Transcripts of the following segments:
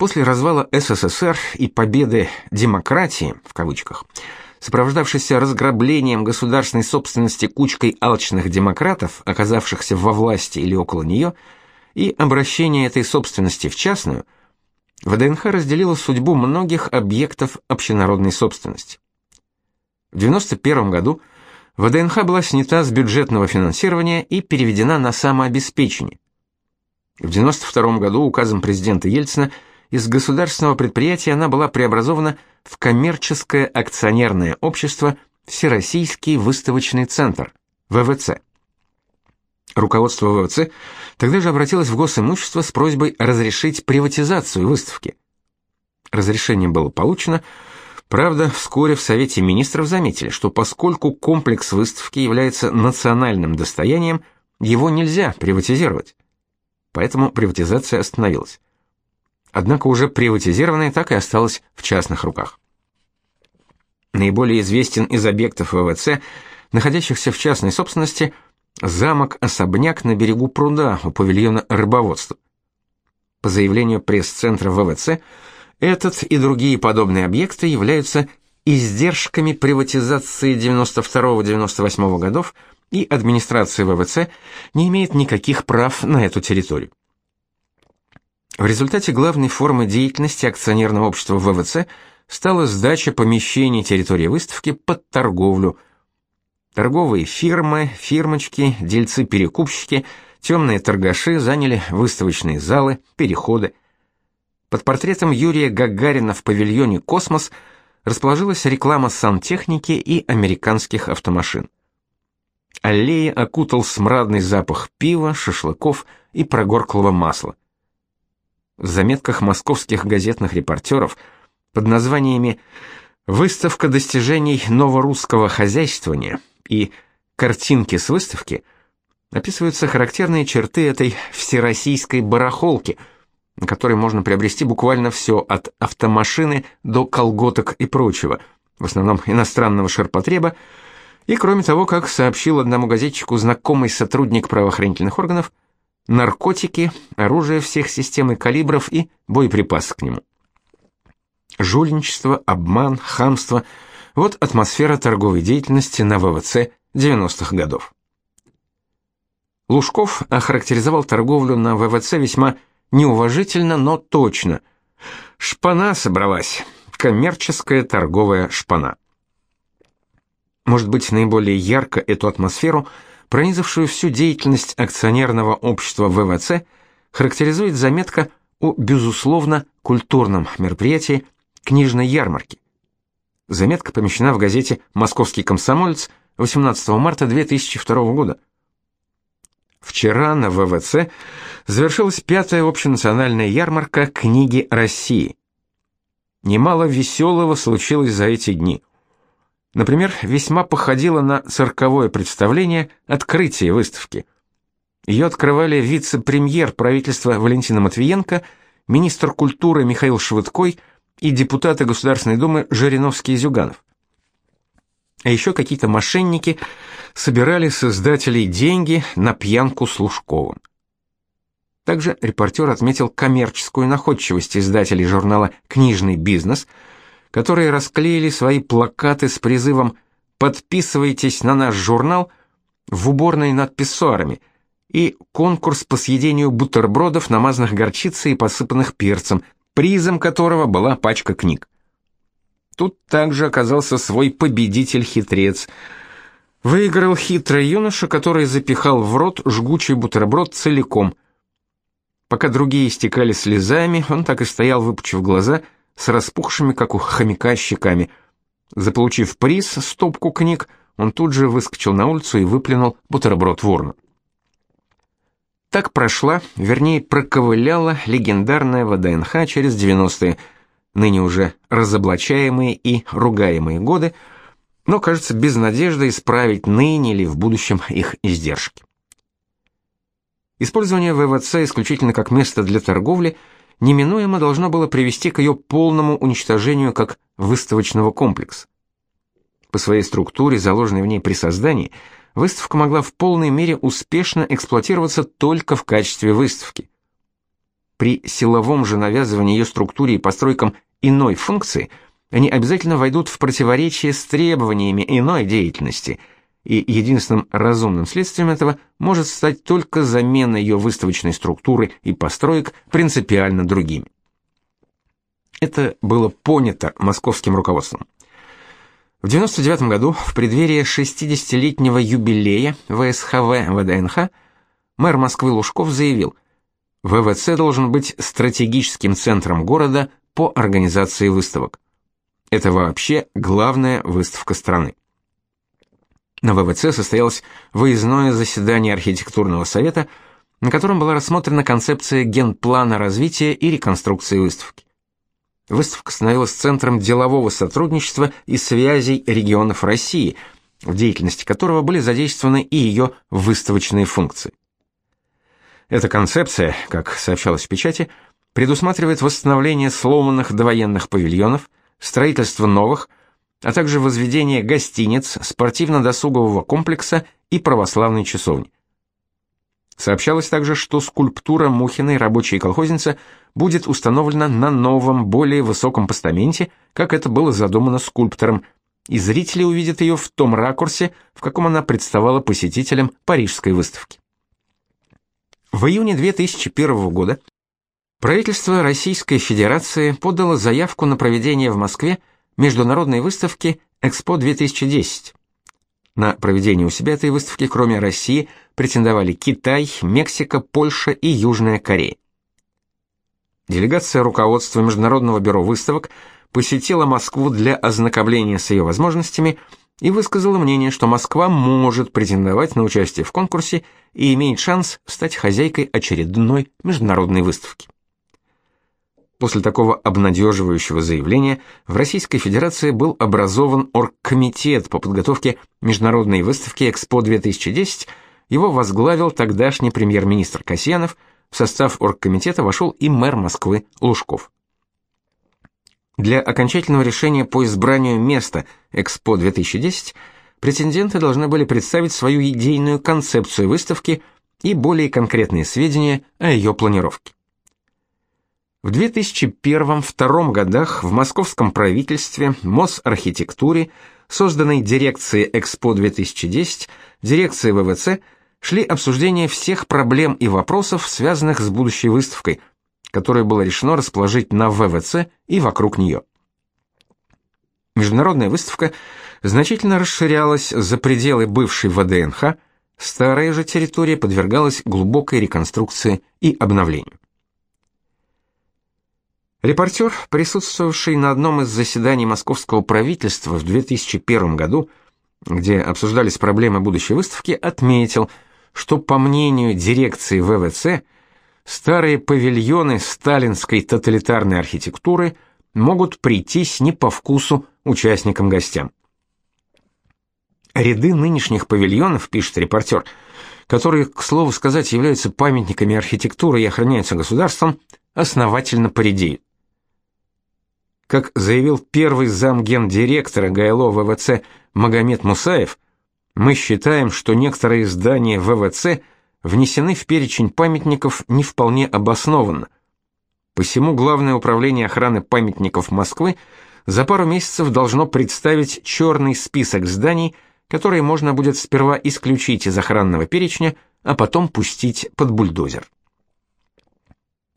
После развала СССР и победы демократии в кавычках, сопровождавшейся разграблением государственной собственности кучкой алчных демократов, оказавшихся во власти или около нее, и обращение этой собственности в частную, ВДНХ разделила судьбу многих объектов общенародной собственности. В 91 году ВДНХ была снята с бюджетного финансирования и переведена на самообеспечение. В 92 году указом президента Ельцина из государственного предприятия она была преобразована в коммерческое акционерное общество Всероссийский выставочный центр ВВЦ. Руководство ВВЦ тогда же обратилось в госимущество с просьбой разрешить приватизацию выставки. Разрешение было получено, правда, вскоре в Совете министров заметили, что поскольку комплекс выставки является национальным достоянием, его нельзя приватизировать. Поэтому приватизация остановилась. Однако уже приватизированное так и осталось в частных руках. Наиболее известен из объектов ВВЦ, находящихся в частной собственности – замок-особняк на берегу пруда у павильона рыбоводства. По заявлению пресс-центра ВВЦ, этот и другие подобные объекты являются издержками приватизации 92-98 годов, и администрация ВВЦ не имеет никаких прав на эту территорию. В результате главной формы деятельности акционерного общества ВВЦ стала сдача помещений территории выставки под торговлю – Торговые фирмы, фирмочки, дельцы-перекупщики, темные торгаши заняли выставочные залы, переходы. Под портретом Юрия Гагарина в павильоне «Космос» расположилась реклама сантехники и американских автомашин. Аллея окутал смрадный запах пива, шашлыков и прогорклого масла. В заметках московских газетных репортеров под названиями «Выставка достижений новорусского хозяйствования» и картинки с выставки описываются характерные черты этой всероссийской барахолки, на которой можно приобрести буквально все от автомашины до колготок и прочего, в основном иностранного ширпотреба, и кроме того, как сообщил одному газетчику знакомый сотрудник правоохранительных органов, наркотики, оружие всех систем и калибров и боеприпасы к нему. Жульничество, обман, хамство – вот атмосфера торговой деятельности на ВВЦ 90-х годов. Лужков охарактеризовал торговлю на ВВЦ весьма неуважительно, но точно. Шпана собралась, коммерческая торговая шпана. Может быть, наиболее ярко эту атмосферу, пронизавшую всю деятельность акционерного общества ВВЦ, характеризует заметка о безусловно культурном мероприятии книжной ярмарки, Заметка помещена в газете «Московский комсомолец» 18 марта 2002 года. Вчера на ВВЦ завершилась пятая общенациональная ярмарка книги России. Немало веселого случилось за эти дни. Например, весьма походило на цирковое представление открытие выставки. Ее открывали вице-премьер правительства Валентина Матвиенко, министр культуры Михаил Швыдкой – и депутаты Государственной Думы Жириновский и Зюганов. А еще какие-то мошенники собирали с издателей деньги на пьянку с Лужковым. Также репортер отметил коммерческую находчивость издателей журнала «Книжный бизнес», которые расклеили свои плакаты с призывом «Подписывайтесь на наш журнал» в уборной над писсуарами и конкурс по съедению бутербродов, намазанных горчицей и посыпанных перцем – призом которого была пачка книг. Тут также оказался свой победитель-хитрец. Выиграл хитрый юноша, который запихал в рот жгучий бутерброд целиком. Пока другие истекали слезами, он так и стоял, выпучив глаза, с распухшими, как у хомяка, щеками. Заполучив приз, стопку книг, он тут же выскочил на улицу и выплюнул бутерброд в урну. Так прошла, вернее, проковыляла легендарная ВДНХ через 90-е, ныне уже разоблачаемые и ругаемые годы, но, кажется, без надежды исправить ныне или в будущем их издержки. Использование ВВЦ исключительно как место для торговли неминуемо должно было привести к ее полному уничтожению как выставочного комплекса. По своей структуре, заложенной в ней при создании – выставка могла в полной мере успешно эксплуатироваться только в качестве выставки. при силовом же навязывании ее структуре и постройкам иной функции, они обязательно войдут в противоречие с требованиями иной деятельности, и единственным разумным следствием этого может стать только замена ее выставочной структуры и построек принципиально другими. Это было понято московским руководством. В 99 году, в преддверии 60-летнего юбилея ВСХВ ВДНХ, мэр Москвы Лужков заявил, ВВЦ должен быть стратегическим центром города по организации выставок. Это вообще главная выставка страны. На ВВЦ состоялось выездное заседание архитектурного совета, на котором была рассмотрена концепция генплана развития и реконструкции выставки. Выставка становилась центром делового сотрудничества и связей регионов России, в деятельности которого были задействованы и ее выставочные функции. Эта концепция, как сообщалось в печати, предусматривает восстановление сломанных довоенных павильонов, строительство новых, а также возведение гостиниц, спортивно-досугового комплекса и православной часовни. Сообщалось также, что скульптура Мухиной рабочей колхозницы будет установлена на новом, более высоком постаменте, как это было задумано скульптором, и зрители увидят ее в том ракурсе, в каком она представала посетителям Парижской выставки. В июне 2001 года правительство Российской Федерации подало заявку на проведение в Москве международной выставки Экспо-2010. На проведение у себя этой выставки, кроме России, претендовали Китай, Мексика, Польша и Южная Корея. Делегация руководства Международного бюро выставок посетила Москву для ознакомления с ее возможностями и высказала мнение, что Москва может претендовать на участие в конкурсе и имеет шанс стать хозяйкой очередной международной выставки. После такого обнадеживающего заявления в Российской Федерации был образован оргкомитет по подготовке международной выставки Экспо-2010. Его возглавил тогдашний премьер-министр Касьянов. В состав оргкомитета вошел и мэр Москвы Лужков. Для окончательного решения по избранию места Экспо-2010 претенденты должны были представить свою идейную концепцию выставки и более конкретные сведения о ее планировке. В 2001-2002 годах в московском правительстве, Мосархитектуре, созданной дирекцией Экспо-2010, дирекцией ВВЦ, шли обсуждения всех проблем и вопросов, связанных с будущей выставкой, которую было решено расположить на ВВЦ и вокруг нее. Международная выставка значительно расширялась за пределы бывшей ВДНХ, старая же территория подвергалась глубокой реконструкции и обновлению. Репортер, присутствовавший на одном из заседаний московского правительства в 2001 году, где обсуждались проблемы будущей выставки, отметил, что по мнению дирекции ВВЦ, старые павильоны сталинской тоталитарной архитектуры могут прийтись не по вкусу участникам-гостям. Ряды нынешних павильонов, пишет репортер, которые, к слову сказать, являются памятниками архитектуры и охраняются государством, основательно поредеют. Как заявил первый замгендиректора ГЛО ВВЦ Магомед Мусаев, мы считаем, что некоторые здания ВВЦ внесены в перечень памятников не вполне обоснованно. Посему Главное управление охраны памятников Москвы за пару месяцев должно представить черный список зданий, которые можно будет сперва исключить из охранного перечня, а потом пустить под бульдозер.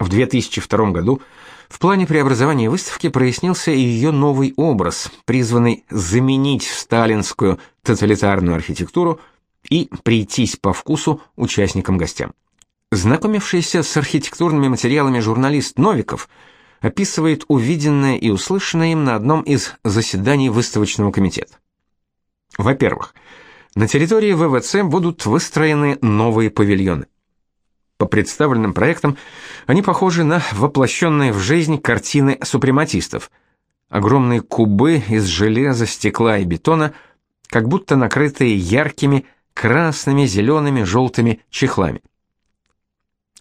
В 2002 году в плане преобразования выставки прояснился и ее новый образ, призванный заменить сталинскую тоталитарную архитектуру и прийтись по вкусу участникам-гостям. Знакомившийся с архитектурными материалами журналист Новиков описывает увиденное и услышанное им на одном из заседаний выставочного комитета. Во-первых, на территории ВВЦ будут выстроены новые павильоны. По представленным проектам они похожи на воплощенные в жизнь картины супрематистов. Огромные кубы из железа, стекла и бетона, как будто накрытые яркими красными, зелеными, желтыми чехлами.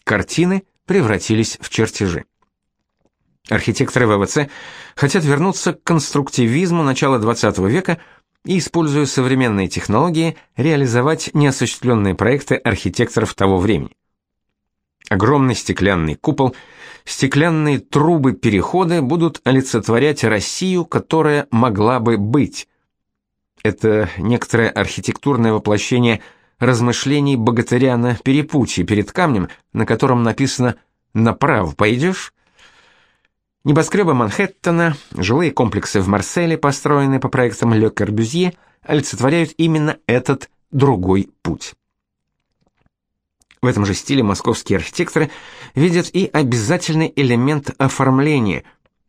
Картины превратились в чертежи. Архитекторы ВВЦ хотят вернуться к конструктивизму начала XX века и, используя современные технологии, реализовать неосуществленные проекты архитекторов того времени. Огромный стеклянный купол Стеклянные трубы-переходы будут олицетворять Россию, которая могла бы быть. Это некоторое архитектурное воплощение размышлений богатыря на перепутье перед камнем, на котором написано «Направо пойдешь?» Небоскребы Манхэттена, жилые комплексы в Марселе, построенные по проектам Ле Корбюзье, олицетворяют именно этот другой путь. В этом же стиле московские архитекторы видят и обязательный элемент оформления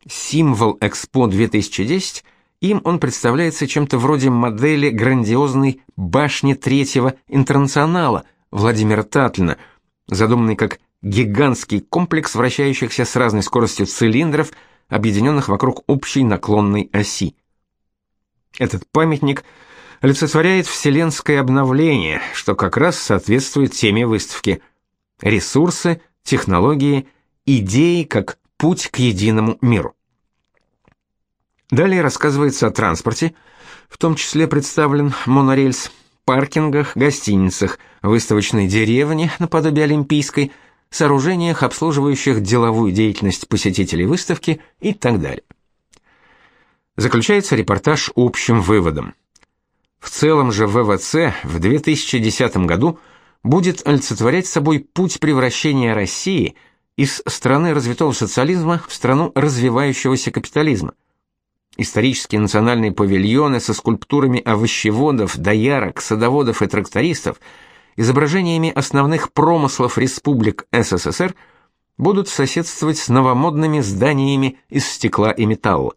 символ Экспо 2010. Им он представляется чем-то вроде модели грандиозной башни третьего интернационала Владимира Татлина, задуманной как гигантский комплекс вращающихся с разной скоростью цилиндров, объединенных вокруг общей наклонной оси. Этот памятник олицетворяет вселенское обновление, что как раз соответствует теме выставки. Ресурсы, технологии, идеи как путь к единому миру. Далее рассказывается о транспорте, в том числе представлен монорельс, паркингах, гостиницах, выставочной деревне наподобие Олимпийской – сооружениях, обслуживающих деловую деятельность посетителей выставки и так далее. Заключается репортаж общим выводом. В целом же ВВЦ в 2010 году будет олицетворять собой путь превращения России из страны развитого социализма в страну развивающегося капитализма. Исторические национальные павильоны со скульптурами овощеводов, доярок, садоводов и трактористов – изображениями основных промыслов республик СССР будут соседствовать с новомодными зданиями из стекла и металла.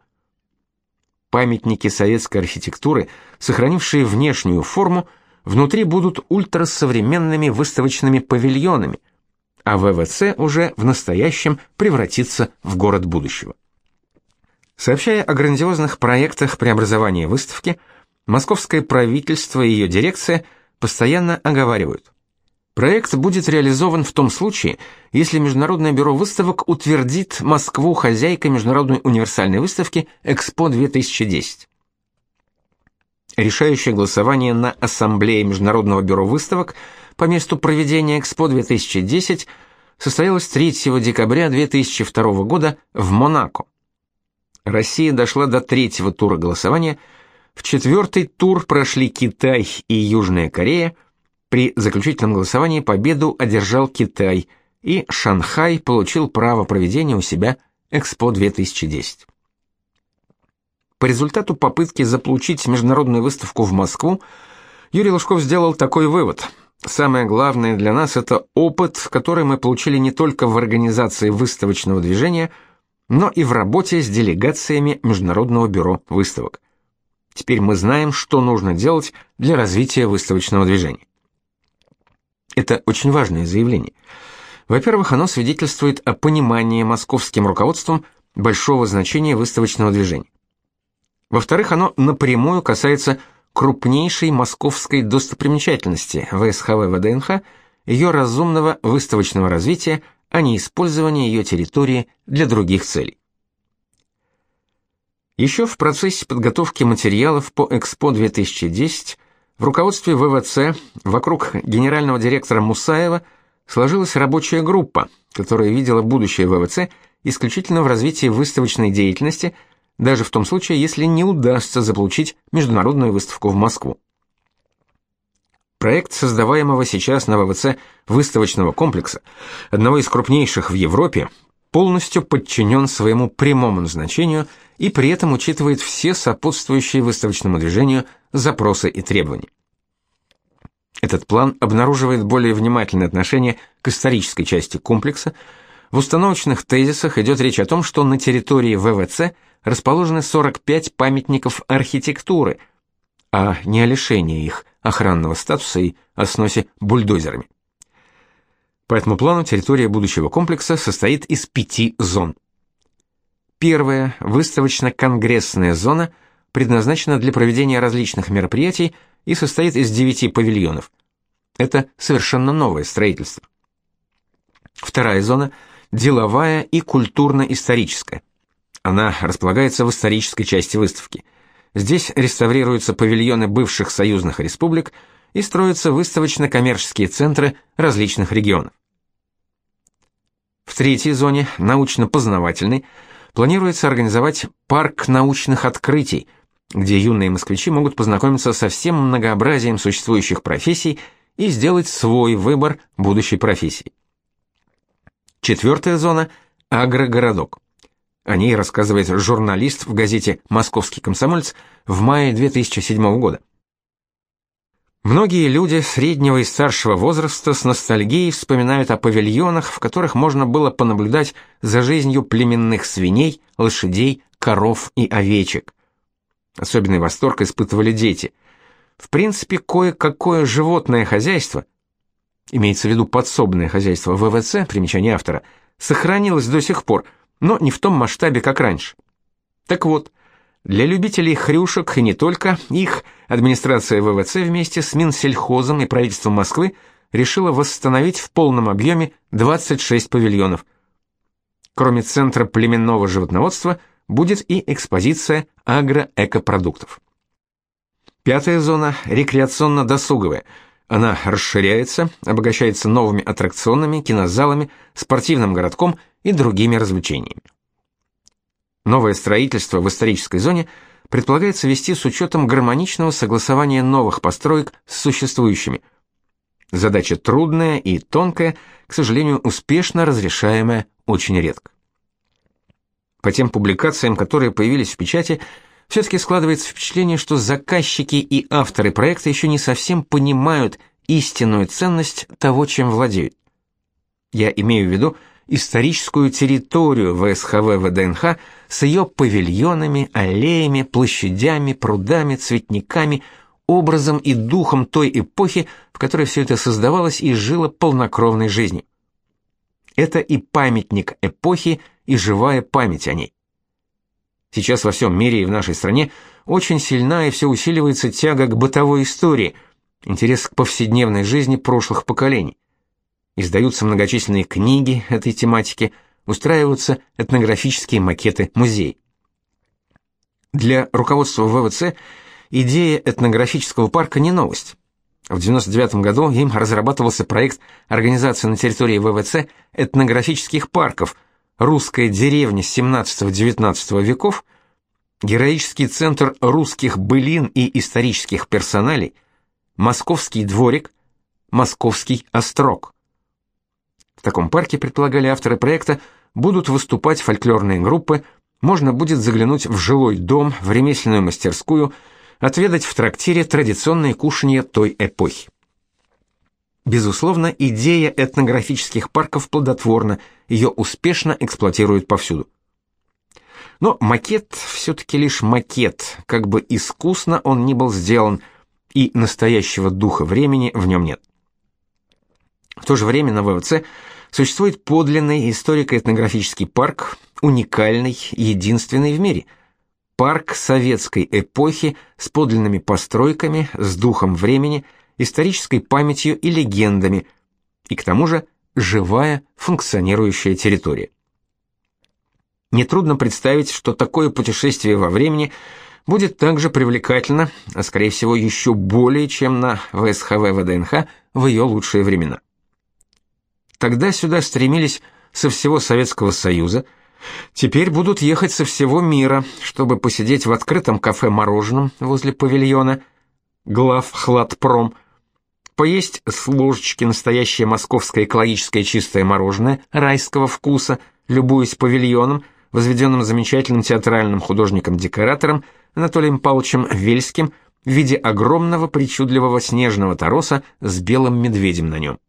Памятники советской архитектуры, сохранившие внешнюю форму, внутри будут ультрасовременными выставочными павильонами, а ВВЦ уже в настоящем превратится в город будущего. Сообщая о грандиозных проектах преобразования выставки, московское правительство и ее дирекция – постоянно оговаривают. Проект будет реализован в том случае, если Международное бюро выставок утвердит Москву хозяйкой Международной универсальной выставки Экспо 2010. Решающее голосование на Ассамблее Международного бюро выставок по месту проведения Экспо 2010 состоялось 3 декабря 2002 года в Монако. Россия дошла до третьего тура голосования – в четвертый тур прошли Китай и Южная Корея. При заключительном голосовании победу одержал Китай, и Шанхай получил право проведения у себя Экспо 2010. По результату попытки заполучить международную выставку в Москву, Юрий Лужков сделал такой вывод. Самое главное для нас это опыт, который мы получили не только в организации выставочного движения, но и в работе с делегациями Международного бюро выставок. Теперь мы знаем, что нужно делать для развития выставочного движения. Это очень важное заявление. Во-первых, оно свидетельствует о понимании московским руководством большого значения выставочного движения. Во-вторых, оно напрямую касается крупнейшей московской достопримечательности ВСХВ ВДНХ, ее разумного выставочного развития, а не использования ее территории для других целей. Еще в процессе подготовки материалов по Экспо 2010 в руководстве ВВЦ вокруг генерального директора Мусаева сложилась рабочая группа, которая видела будущее ВВЦ исключительно в развитии выставочной деятельности, даже в том случае, если не удастся заполучить международную выставку в Москву. Проект создаваемого сейчас на ВВЦ выставочного комплекса, одного из крупнейших в Европе, полностью подчинен своему прямому назначению и при этом учитывает все сопутствующие выставочному движению запросы и требования. Этот план обнаруживает более внимательное отношение к исторической части комплекса. В установочных тезисах идет речь о том, что на территории ВВЦ расположены 45 памятников архитектуры, а не о лишении их охранного статуса и о сносе бульдозерами. По этому плану территория будущего комплекса состоит из пяти зон. Первая, выставочно-конгрессная зона, предназначена для проведения различных мероприятий и состоит из девяти павильонов. Это совершенно новое строительство. Вторая зона – деловая и культурно-историческая. Она располагается в исторической части выставки. Здесь реставрируются павильоны бывших союзных республик и строятся выставочно-коммерческие центры различных регионов. В третьей зоне, научно-познавательной, планируется организовать парк научных открытий, где юные москвичи могут познакомиться со всем многообразием существующих профессий и сделать свой выбор будущей профессии. Четвертая зона – агрогородок. О ней рассказывает журналист в газете «Московский комсомолец» в мае 2007 года. Многие люди среднего и старшего возраста с ностальгией вспоминают о павильонах, в которых можно было понаблюдать за жизнью племенных свиней, лошадей, коров и овечек. Особенный восторг испытывали дети. В принципе, кое-какое животное хозяйство, имеется в виду подсобное хозяйство ВВЦ, примечание автора, сохранилось до сих пор, но не в том масштабе, как раньше. Так вот, для любителей хрюшек и не только их администрация ВВЦ вместе с Минсельхозом и правительством Москвы решила восстановить в полном объеме 26 павильонов. Кроме центра племенного животноводства будет и экспозиция агроэкопродуктов. Пятая зона рекреационно-досуговая. Она расширяется, обогащается новыми аттракционами, кинозалами, спортивным городком и другими развлечениями. Новое строительство в исторической зоне предполагается вести с учетом гармоничного согласования новых построек с существующими. Задача трудная и тонкая, к сожалению, успешно разрешаемая очень редко. По тем публикациям, которые появились в печати, все-таки складывается впечатление, что заказчики и авторы проекта еще не совсем понимают истинную ценность того, чем владеют. Я имею в виду историческую территорию ВСХВ ВДНХ с ее павильонами, аллеями, площадями, прудами, цветниками, образом и духом той эпохи, в которой все это создавалось и жило полнокровной жизнью. Это и памятник эпохи, и живая память о ней. Сейчас во всем мире и в нашей стране очень сильна и все усиливается тяга к бытовой истории, интерес к повседневной жизни прошлых поколений. Издаются многочисленные книги этой тематики, устраиваются этнографические макеты музей. Для руководства ВВЦ идея этнографического парка не новость. В 99 году им разрабатывался проект организации на территории ВВЦ этнографических парков «Русская деревня XVII-XIX веков», героический центр русских былин и исторических персоналей, Московский дворик, Московский острог. В таком парке, предполагали авторы проекта, будут выступать фольклорные группы, можно будет заглянуть в жилой дом, в ремесленную мастерскую, отведать в трактире традиционные кушанья той эпохи. Безусловно, идея этнографических парков плодотворна, ее успешно эксплуатируют повсюду. Но макет все-таки лишь макет, как бы искусно он ни был сделан, и настоящего духа времени в нем нет. В то же время на ВВЦ существует подлинный историко-этнографический парк, уникальный, единственный в мире. Парк советской эпохи с подлинными постройками, с духом времени, исторической памятью и легендами, и к тому же живая функционирующая территория. Нетрудно представить, что такое путешествие во времени будет также привлекательно, а скорее всего еще более, чем на ВСХВ ВДНХ в ее лучшие времена. Тогда сюда стремились со всего Советского Союза, теперь будут ехать со всего мира, чтобы посидеть в открытом кафе-мороженом возле павильона глав Хладпром, поесть с ложечки настоящее московское экологическое чистое мороженое райского вкуса, любуясь павильоном, возведенным замечательным театральным художником-декоратором Анатолием Павловичем Вельским в виде огромного причудливого снежного тороса с белым медведем на нем.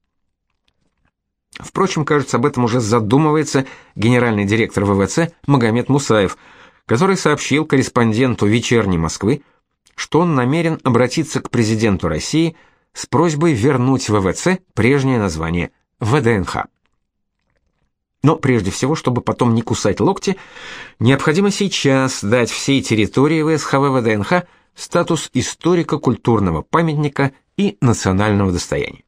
Впрочем, кажется, об этом уже задумывается генеральный директор ВВЦ Магомед Мусаев, который сообщил корреспонденту «Вечерней Москвы», что он намерен обратиться к президенту России с просьбой вернуть ВВЦ прежнее название ВДНХ. Но прежде всего, чтобы потом не кусать локти, необходимо сейчас дать всей территории ВСХВ ВДНХ статус историко-культурного памятника и национального достояния.